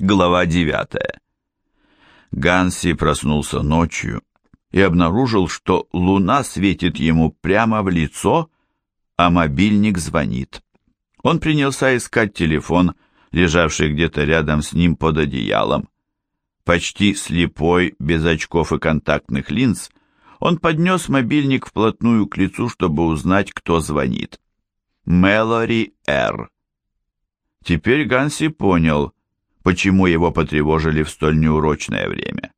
Глава 9. Ганси проснулся ночью и обнаружил, что луна светит ему прямо в лицо, а мобильник звонит. Он принялся искать телефон, лежавший где-то рядом с ним под одеялом. Почти слепой, без очков и контактных линз, он поднес мобильник вплотную к лицу, чтобы узнать, кто звонит. Мэлори Р. Теперь Ганси понял, почему его потревожили в столь неурочное время.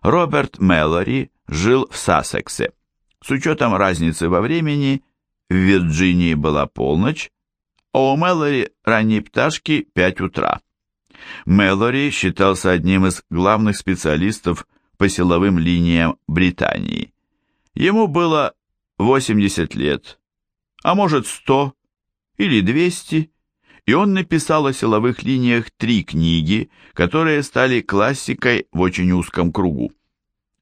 Роберт Мэлори жил в Сассексе. С учетом разницы во времени, в Вирджинии была полночь, а у Мэлори ранней пташки 5 утра. Мэлори считался одним из главных специалистов по силовым линиям Британии. Ему было 80 лет, а может 100 или 200, и он написал о силовых линиях три книги, которые стали классикой в очень узком кругу.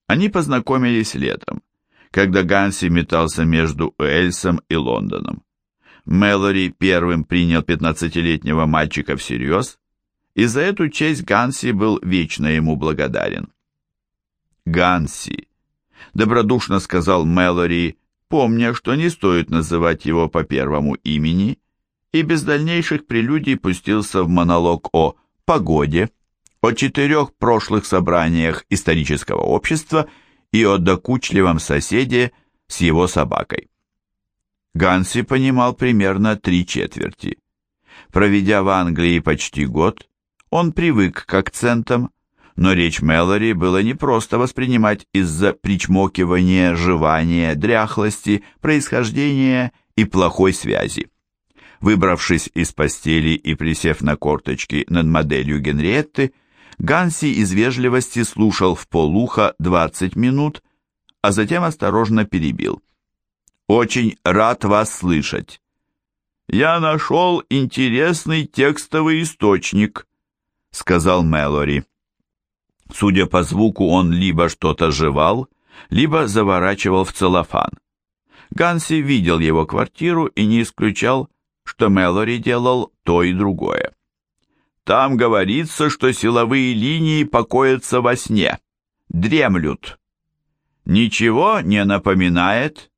Они познакомились летом, когда Ганси метался между Уэльсом и Лондоном. Мэлори первым принял 15-летнего мальчика всерьез, и за эту честь Ганси был вечно ему благодарен. «Ганси», — добродушно сказал Мэлори, помня, что не стоит называть его по первому имени, и без дальнейших прелюдий пустился в монолог о погоде, о четырех прошлых собраниях исторического общества и о докучливом соседе с его собакой. Ганси понимал примерно три четверти. Проведя в Англии почти год, он привык к акцентам, но речь Мэлори было непросто воспринимать из-за причмокивания, жевания, дряхлости, происхождения и плохой связи. Выбравшись из постели и присев на корточки над моделью Генриетты, Ганси из вежливости слушал в полуха 20 минут, а затем осторожно перебил. «Очень рад вас слышать. Я нашел интересный текстовый источник», — сказал Мэлори. Судя по звуку, он либо что-то жевал, либо заворачивал в целлофан. Ганси видел его квартиру и не исключал, что Мэлори делал то и другое. Там говорится, что силовые линии покоятся во сне, дремлют. Ничего не напоминает,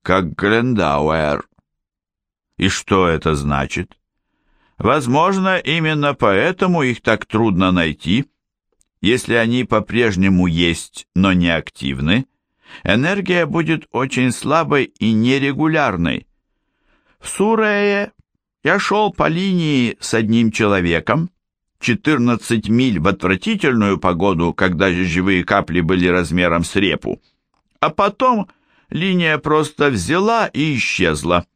как Глендауэр. И что это значит? Возможно, именно поэтому их так трудно найти. Если они по-прежнему есть, но не активны, энергия будет очень слабой и нерегулярной, в Сурее я шел по линии с одним человеком, 14 миль в отвратительную погоду, когда живые капли были размером с репу, а потом линия просто взяла и исчезла.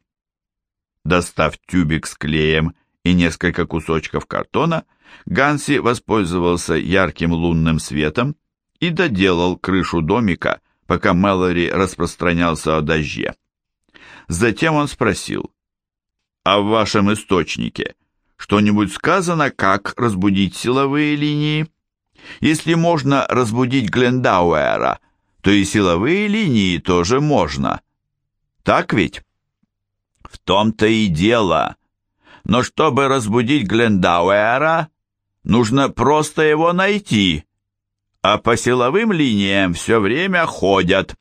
Достав тюбик с клеем и несколько кусочков картона, Ганси воспользовался ярким лунным светом и доделал крышу домика, пока Мэлори распространялся о дожде. Затем он спросил, а в вашем источнике что-нибудь сказано, как разбудить силовые линии? Если можно разбудить Глендауэра, то и силовые линии тоже можно. Так ведь? В том-то и дело. Но чтобы разбудить Глендауэра, нужно просто его найти, а по силовым линиям все время ходят.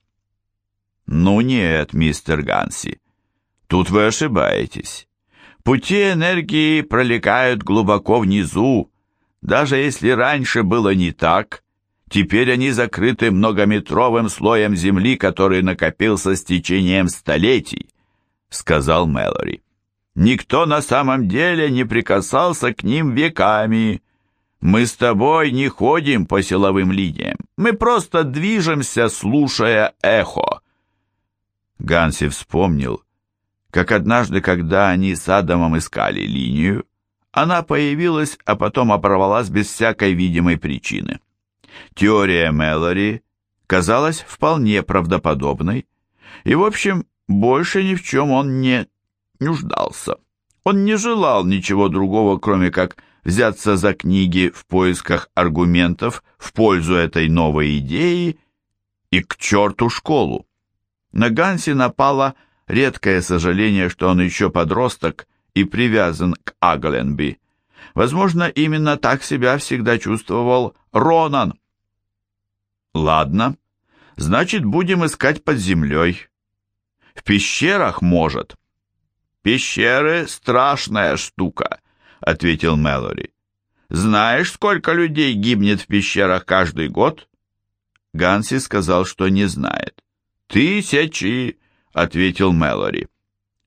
Ну нет, мистер Ганси, тут вы ошибаетесь. Пути энергии пролегают глубоко внизу. Даже если раньше было не так, теперь они закрыты многометровым слоем земли, который накопился с течением столетий, сказал Мэлори. Никто на самом деле не прикасался к ним веками. Мы с тобой не ходим по силовым линиям. Мы просто движемся, слушая эхо. Ганси вспомнил, как однажды, когда они с Адамом искали линию, она появилась, а потом оборвалась без всякой видимой причины. Теория Мэлори казалась вполне правдоподобной, и, в общем, больше ни в чем он не нуждался. Он не желал ничего другого, кроме как взяться за книги в поисках аргументов в пользу этой новой идеи и к черту школу. На Ганси напала редкое сожаление, что он еще подросток и привязан к Агленби. Возможно, именно так себя всегда чувствовал Ронан. Ладно, значит, будем искать под землей. В пещерах, может. Пещеры — страшная штука, — ответил Мэлори. Знаешь, сколько людей гибнет в пещерах каждый год? Ганси сказал, что не знает. Тысячи, — ответил Мэлори.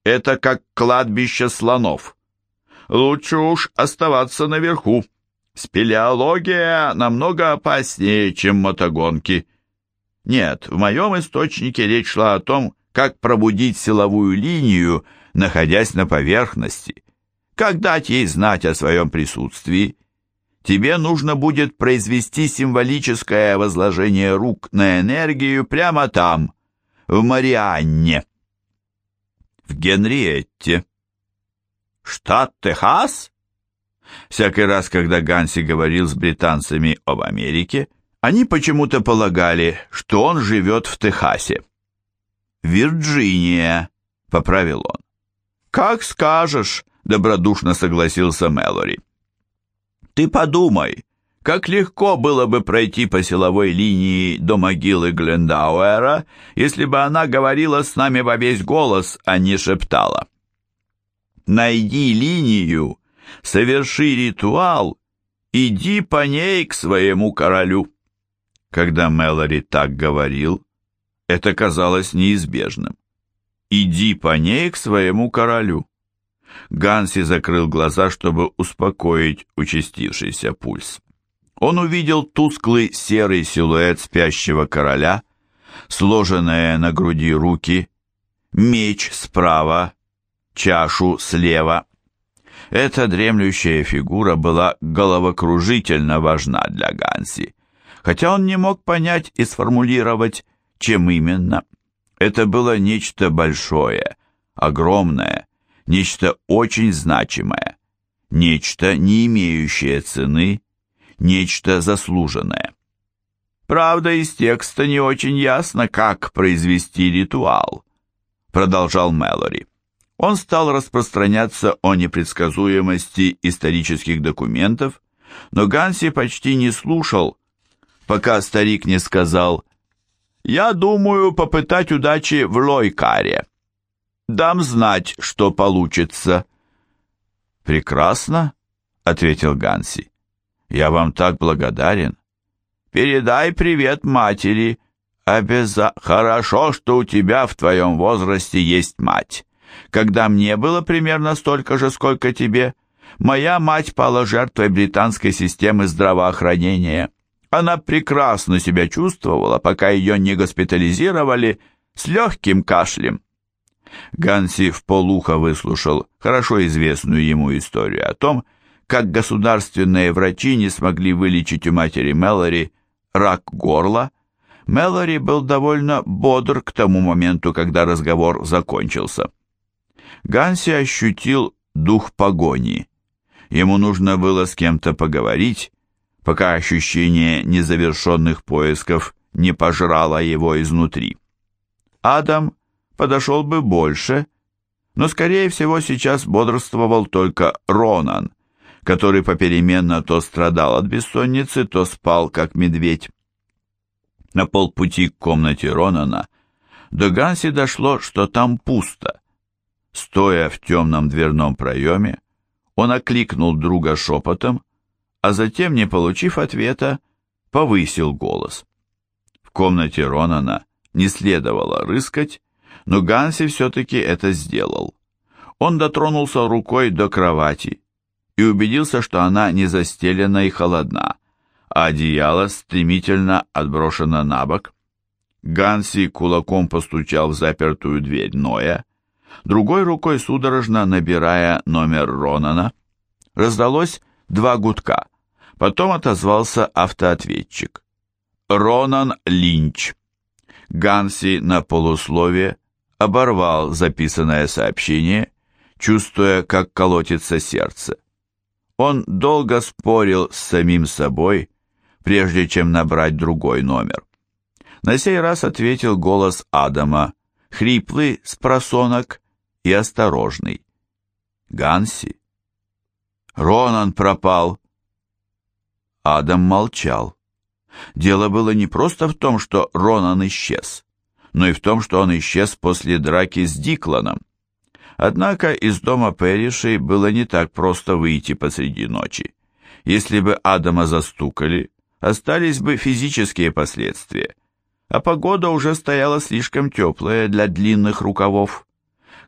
Это как кладбище слонов. Лучше уж оставаться наверху. Спелеология намного опаснее, чем мотогонки. Нет, в моем источнике речь шла о том, как пробудить силовую линию, находясь на поверхности. Как дать ей знать о своем присутствии? Тебе нужно будет произвести символическое возложение рук на энергию прямо там, в Марианне. В Генриетте. Штат Техас? Всякий раз, когда Ганси говорил с британцами об Америке, они почему-то полагали, что он живет в Техасе. «Вирджиния», — поправил он. «Как скажешь», — добродушно согласился Мэлори. «Ты подумай, как легко было бы пройти по силовой линии до могилы Глендауэра, если бы она говорила с нами во весь голос, а не шептала. Найди линию, соверши ритуал, иди по ней к своему королю». Когда Мэлори так говорил, это казалось неизбежным. «Иди по ней к своему королю». Ганси закрыл глаза, чтобы успокоить участившийся пульс. Он увидел тусклый серый силуэт спящего короля, сложенные на груди руки, меч справа, чашу слева. Эта дремлющая фигура была головокружительно важна для Ганси, хотя он не мог понять и сформулировать, чем именно. Это было нечто большое, огромное, нечто очень значимое, нечто, не имеющее цены, нечто заслуженное. Правда, из текста не очень ясно, как произвести ритуал, продолжал Мэлори. Он стал распространяться о непредсказуемости исторических документов, но Ганси почти не слушал, пока старик не сказал «Я думаю попытать удачи в Лойкаре. Дам знать, что получится». «Прекрасно», — ответил Ганси. «Я вам так благодарен. Передай привет матери. Обяза... Хорошо, что у тебя в твоем возрасте есть мать. Когда мне было примерно столько же, сколько тебе, моя мать пала жертвой британской системы здравоохранения». Она прекрасно себя чувствовала, пока ее не госпитализировали с легким кашлем. Ганси в полухо выслушал хорошо известную ему историю о том, как государственные врачи не смогли вылечить у матери Мэлори рак горла. Мэлори был довольно бодр к тому моменту, когда разговор закончился. Ганси ощутил дух погони. Ему нужно было с кем-то поговорить, пока ощущение незавершенных поисков не пожрало его изнутри. Адам подошел бы больше, но, скорее всего, сейчас бодрствовал только Ронан, который попеременно то страдал от бессонницы, то спал, как медведь. На полпути к комнате Ронана до Ганси дошло, что там пусто. Стоя в темном дверном проеме, он окликнул друга шепотом, а затем, не получив ответа, повысил голос. В комнате Ронана не следовало рыскать, но Ганси все-таки это сделал. Он дотронулся рукой до кровати и убедился, что она не застелена и холодна, а одеяло стремительно отброшено на бок. Ганси кулаком постучал в запертую дверь Ноя, другой рукой судорожно набирая номер Ронана. Раздалось два гудка. Потом отозвался автоответчик. Ронан Линч. Ганси на полуслове оборвал записанное сообщение, чувствуя, как колотится сердце. Он долго спорил с самим собой, прежде чем набрать другой номер. На сей раз ответил голос Адама, хриплый с просонок и осторожный. «Ганси?» Ронан пропал. Адам молчал. Дело было не просто в том, что Ронан исчез, но и в том, что он исчез после драки с Дикланом. Однако из дома Перришей было не так просто выйти посреди ночи. Если бы Адама застукали, остались бы физические последствия, а погода уже стояла слишком теплая для длинных рукавов.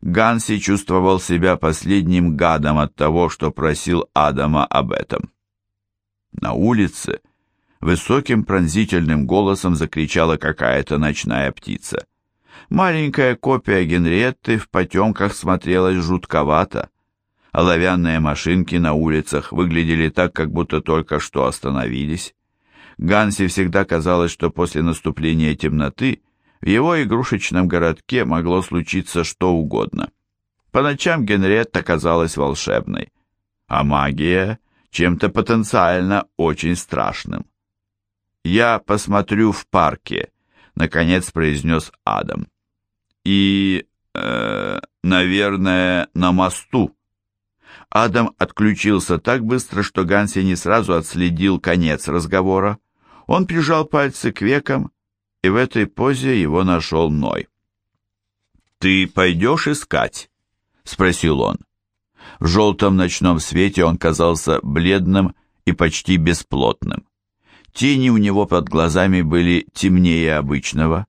Ганси чувствовал себя последним гадом от того, что просил Адама об этом. На улице высоким пронзительным голосом закричала какая-то ночная птица. Маленькая копия Генриетты в потемках смотрелась жутковато. Оловянные машинки на улицах выглядели так, как будто только что остановились. Ганси всегда казалось, что после наступления темноты в его игрушечном городке могло случиться что угодно. По ночам Генриетта казалась волшебной, а магия — чем-то потенциально очень страшным. «Я посмотрю в парке», — наконец произнес Адам. «И, э, наверное, на мосту». Адам отключился так быстро, что Ганси не сразу отследил конец разговора. Он прижал пальцы к векам, и в этой позе его нашел Ной. «Ты пойдешь искать?» — спросил он. В желтом ночном свете он казался бледным и почти бесплотным. Тени у него под глазами были темнее обычного.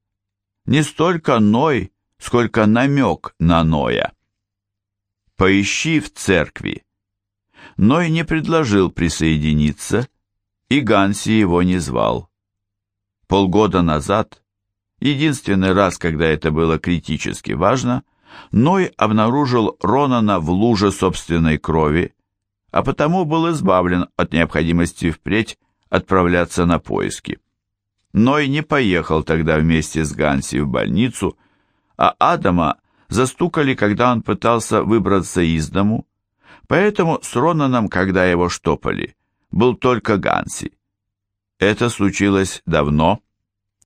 Не столько Ной, сколько намек на Ноя. «Поищи в церкви». Ной не предложил присоединиться, и Ганси его не звал. Полгода назад, единственный раз, когда это было критически важно, Ной обнаружил Ронана в луже собственной крови, а потому был избавлен от необходимости впредь отправляться на поиски. Ной не поехал тогда вместе с Ганси в больницу, а Адама застукали, когда он пытался выбраться из дому, поэтому с Ронаном, когда его штопали, был только Ганси. Это случилось давно,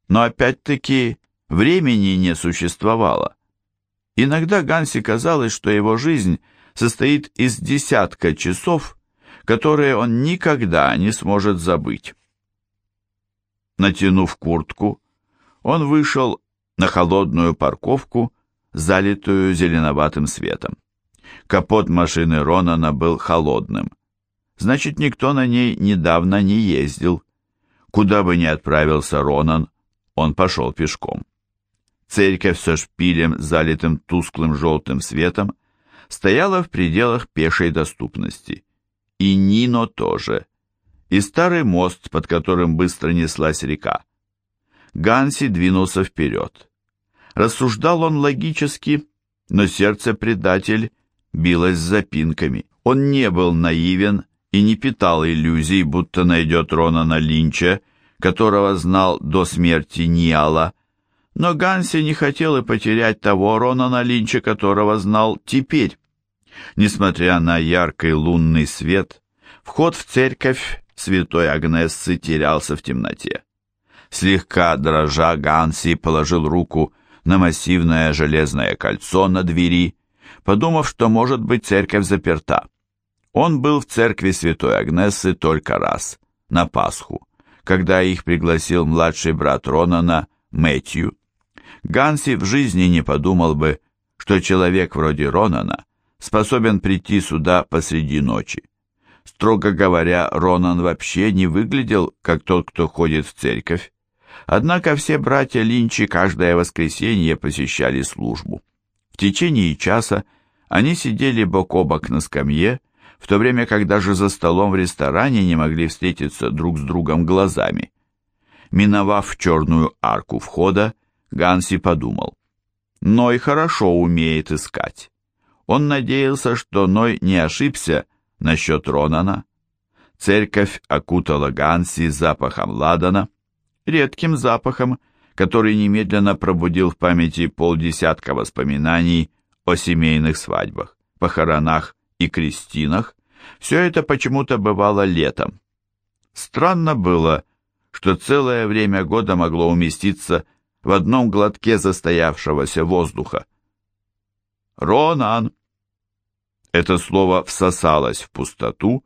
но опять-таки времени не существовало. Иногда Ганси казалось, что его жизнь состоит из десятка часов, которые он никогда не сможет забыть. Натянув куртку, он вышел на холодную парковку, залитую зеленоватым светом. Капот машины Ронана был холодным. Значит, никто на ней недавно не ездил. Куда бы ни отправился Ронан, он пошел пешком. Церковь со шпилем, залитым тусклым желтым светом, стояла в пределах пешей доступности. И Нино тоже. И старый мост, под которым быстро неслась река. Ганси двинулся вперед. Рассуждал он логически, но сердце-предатель билось с запинками. Он не был наивен и не питал иллюзий, будто найдет Ронана Линча, которого знал до смерти Ниала, но Ганси не хотел и потерять того Ронана Линча, которого знал теперь. Несмотря на яркий лунный свет, вход в церковь святой Агнессы терялся в темноте. Слегка дрожа, Ганси положил руку на массивное железное кольцо на двери, подумав, что, может быть, церковь заперта. Он был в церкви святой Агнессы только раз, на Пасху, когда их пригласил младший брат Ронана, Мэтью. Ганси в жизни не подумал бы, что человек вроде Ронана способен прийти сюда посреди ночи. Строго говоря, Ронан вообще не выглядел, как тот, кто ходит в церковь. Однако все братья Линчи каждое воскресенье посещали службу. В течение часа они сидели бок о бок на скамье, в то время как даже за столом в ресторане не могли встретиться друг с другом глазами. Миновав черную арку входа, Ганси подумал. Ной хорошо умеет искать. Он надеялся, что Ной не ошибся насчет Ронана. Церковь окутала Ганси запахом ладана, редким запахом, который немедленно пробудил в памяти полдесятка воспоминаний о семейных свадьбах, похоронах и крестинах, все это почему-то бывало летом. Странно было, что целое время года могло уместиться в одном глотке застоявшегося воздуха. «Ронан!» Это слово всосалось в пустоту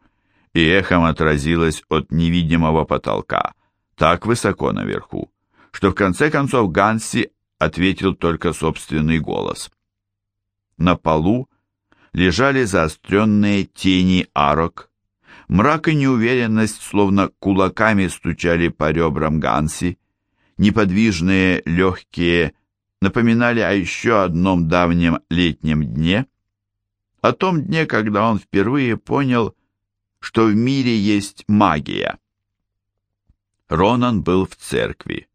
и эхом отразилось от невидимого потолка, так высоко наверху, что в конце концов Ганси ответил только собственный голос. На полу лежали заостренные тени арок, мрак и неуверенность словно кулаками стучали по ребрам Ганси, неподвижные, легкие, напоминали о еще одном давнем летнем дне, о том дне, когда он впервые понял, что в мире есть магия. Ронан был в церкви.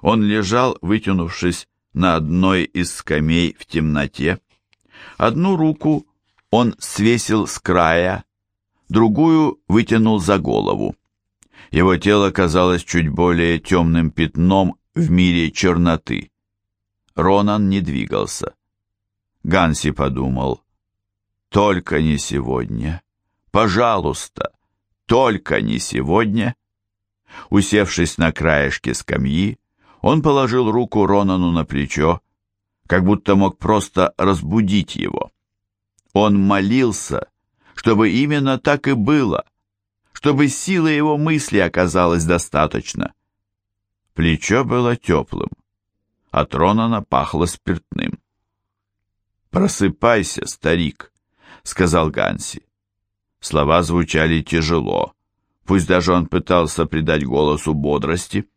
Он лежал, вытянувшись на одной из скамей в темноте. Одну руку он свесил с края, другую вытянул за голову. Его тело казалось чуть более темным пятном в мире черноты. Ронан не двигался. Ганси подумал, «Только не сегодня. Пожалуйста, только не сегодня». Усевшись на краешке скамьи, он положил руку Ронану на плечо, как будто мог просто разбудить его. Он молился, чтобы именно так и было, чтобы силы его мысли оказалось достаточно. Плечо было теплым, от Ронана пахло спиртным. «Просыпайся, старик», — сказал Ганси. Слова звучали тяжело, пусть даже он пытался придать голосу бодрости.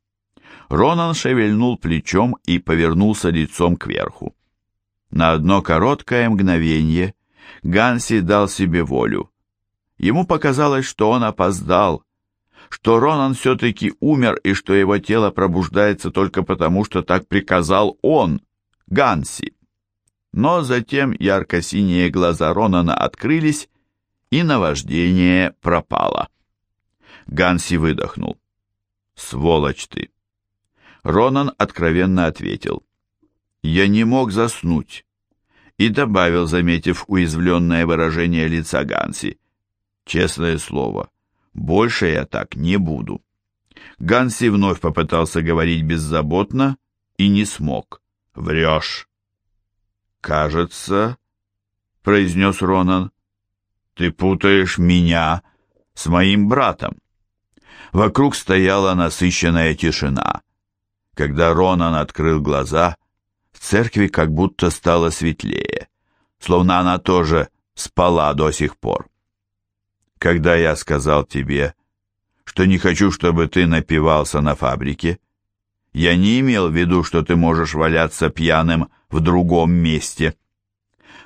Ронан шевельнул плечом и повернулся лицом кверху. На одно короткое мгновение Ганси дал себе волю. Ему показалось, что он опоздал, что Ронан все-таки умер и что его тело пробуждается только потому, что так приказал он, Ганси. Но затем ярко-синие глаза Ронана открылись, и наваждение пропало. Ганси выдохнул. «Сволочь ты!» Ронан откровенно ответил. «Я не мог заснуть». И добавил, заметив уязвленное выражение лица Ганси. «Честное слово, больше я так не буду». Ганси вновь попытался говорить беззаботно и не смог. «Врешь». «Кажется», — произнес Ронан, — «ты путаешь меня с моим братом». Вокруг стояла насыщенная тишина. Когда Ронан открыл глаза, в церкви как будто стало светлее, словно она тоже спала до сих пор. Когда я сказал тебе, что не хочу, чтобы ты напивался на фабрике, я не имел в виду, что ты можешь валяться пьяным в другом месте.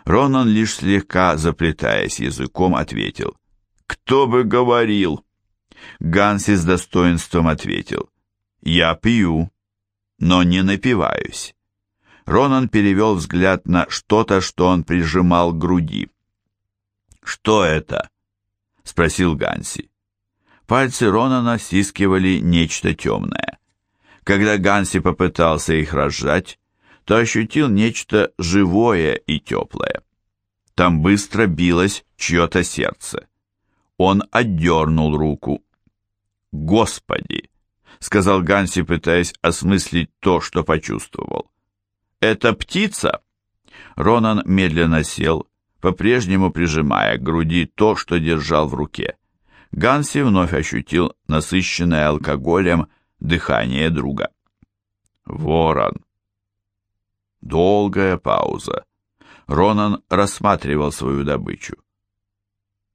Ронан лишь слегка заплетаясь языком ответил. «Кто бы говорил?» Ганси с достоинством ответил. «Я пью» но не напиваюсь. Ронан перевел взгляд на что-то, что он прижимал к груди. «Что это?» — спросил Ганси. Пальцы Ронана стискивали нечто темное. Когда Ганси попытался их разжать, то ощутил нечто живое и теплое. Там быстро билось чье-то сердце. Он отдернул руку. «Господи!» сказал Ганси, пытаясь осмыслить то, что почувствовал. «Это птица?» Ронан медленно сел, по-прежнему прижимая к груди то, что держал в руке. Ганси вновь ощутил насыщенное алкоголем дыхание друга. «Ворон!» Долгая пауза. Ронан рассматривал свою добычу.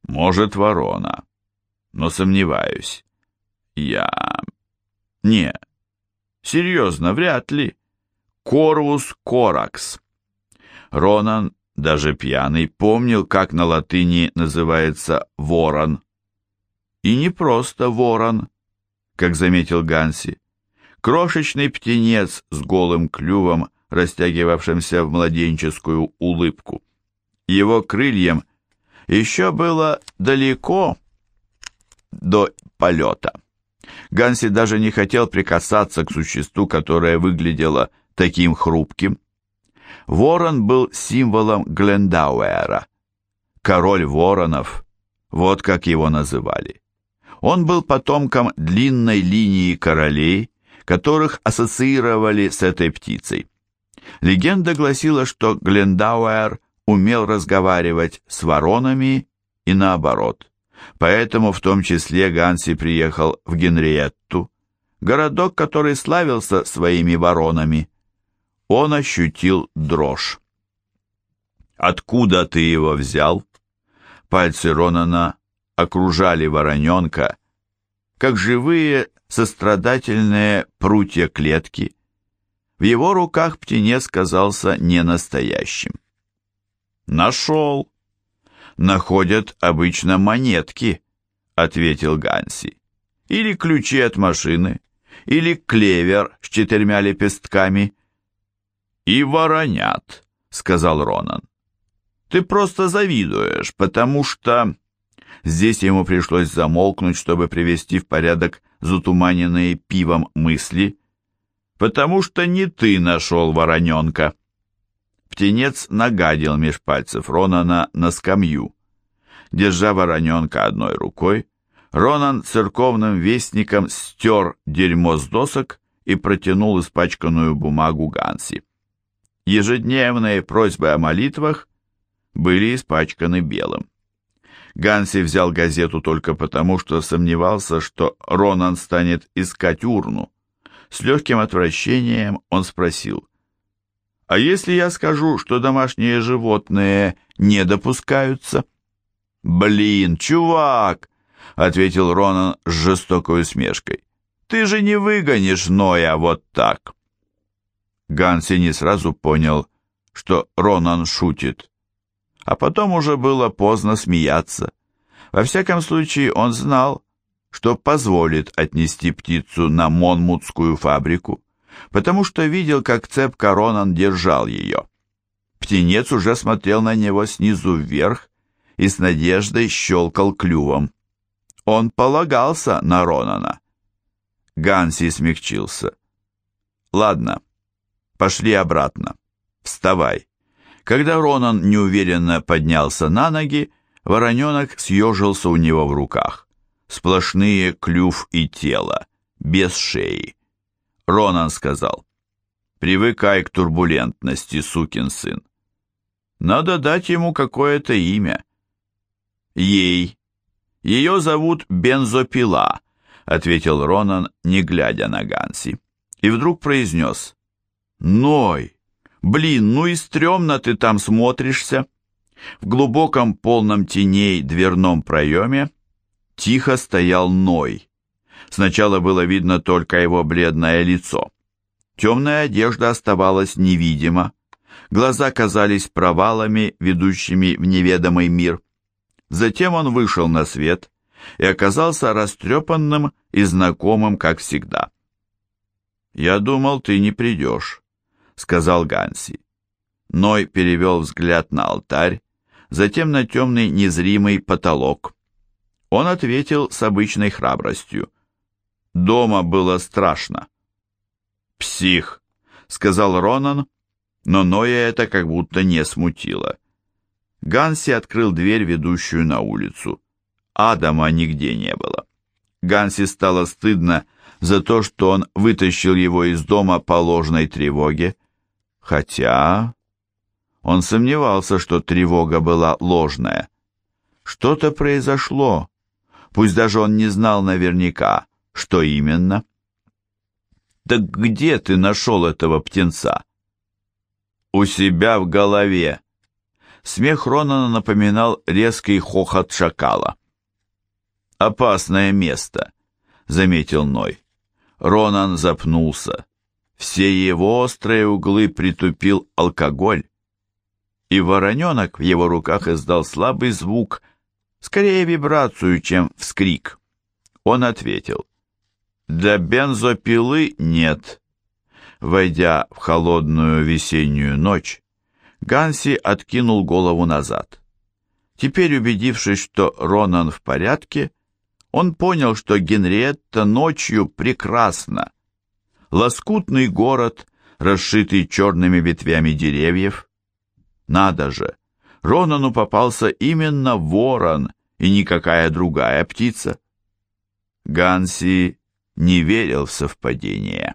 «Может, ворона, но сомневаюсь. Я не, серьезно, вряд ли. Корвус коракс. Ронан, даже пьяный, помнил, как на латыни называется ворон. И не просто ворон, как заметил Ганси. Крошечный птенец с голым клювом, растягивавшимся в младенческую улыбку. Его крыльям еще было далеко до полета. Ганси даже не хотел прикасаться к существу, которое выглядело таким хрупким. Ворон был символом Глендауэра. Король воронов, вот как его называли. Он был потомком длинной линии королей, которых ассоциировали с этой птицей. Легенда гласила, что Глендауэр умел разговаривать с воронами и наоборот. Поэтому в том числе Ганси приехал в Генриетту, городок, который славился своими воронами. Он ощутил дрожь. «Откуда ты его взял?» Пальцы Ронана окружали вороненка, как живые сострадательные прутья клетки. В его руках птенец казался ненастоящим. «Нашел!» «Находят обычно монетки», — ответил Ганси. «Или ключи от машины, или клевер с четырьмя лепестками». «И воронят», — сказал Ронан. «Ты просто завидуешь, потому что...» Здесь ему пришлось замолкнуть, чтобы привести в порядок затуманенные пивом мысли, потому что не ты нашел вороненка. Птенец нагадил меж пальцев Ронана на скамью. Держа вороненка одной рукой, Ронан церковным вестником стер дерьмо с досок и протянул испачканную бумагу Ганси. Ежедневные просьбы о молитвах были испачканы белым. Ганси взял газету только потому, что сомневался, что Ронан станет искать урну. С легким отвращением он спросил, «А если я скажу, что домашние животные не допускаются?» «Блин, чувак!» — ответил Ронан с жестокой усмешкой. «Ты же не выгонишь Ноя вот так!» Ганси не сразу понял, что Ронан шутит а потом уже было поздно смеяться. Во всяком случае, он знал, что позволит отнести птицу на Монмутскую фабрику, потому что видел, как цепко Ронан держал ее. Птенец уже смотрел на него снизу вверх и с надеждой щелкал клювом. Он полагался на Ронана. Ганси смягчился. «Ладно, пошли обратно. Вставай». Когда Ронан неуверенно поднялся на ноги, вороненок съежился у него в руках. Сплошные клюв и тело, без шеи. Ронан сказал, «Привыкай к турбулентности, сукин сын. Надо дать ему какое-то имя». «Ей. Ее зовут Бензопила», — ответил Ронан, не глядя на Ганси. И вдруг произнес, «Ной». Блин, ну и стрёмно ты там смотришься. В глубоком полном теней дверном проеме тихо стоял Ной. Сначала было видно только его бледное лицо. Темная одежда оставалась невидима. Глаза казались провалами, ведущими в неведомый мир. Затем он вышел на свет и оказался растрепанным и знакомым, как всегда. «Я думал, ты не придешь», сказал Ганси. Ной перевел взгляд на алтарь, затем на темный незримый потолок. Он ответил с обычной храбростью. Дома было страшно. «Псих», — сказал Ронан, но Ноя это как будто не смутило. Ганси открыл дверь, ведущую на улицу. Адама нигде не было. Ганси стало стыдно за то, что он вытащил его из дома по ложной тревоге, Хотя он сомневался, что тревога была ложная. Что-то произошло, пусть даже он не знал наверняка, что именно. «Так где ты нашел этого птенца?» «У себя в голове». Смех Ронана напоминал резкий хохот шакала. «Опасное место», — заметил Ной. Ронан запнулся. Все его острые углы притупил алкоголь, и вороненок в его руках издал слабый звук, скорее вибрацию, чем вскрик. Он ответил, «Для бензопилы нет». Войдя в холодную весеннюю ночь, Ганси откинул голову назад. Теперь, убедившись, что Ронан в порядке, он понял, что Генриетта ночью прекрасна, лоскутный город, расшитый черными ветвями деревьев. Надо же, Ронану попался именно ворон и никакая другая птица. Ганси не верил в совпадение.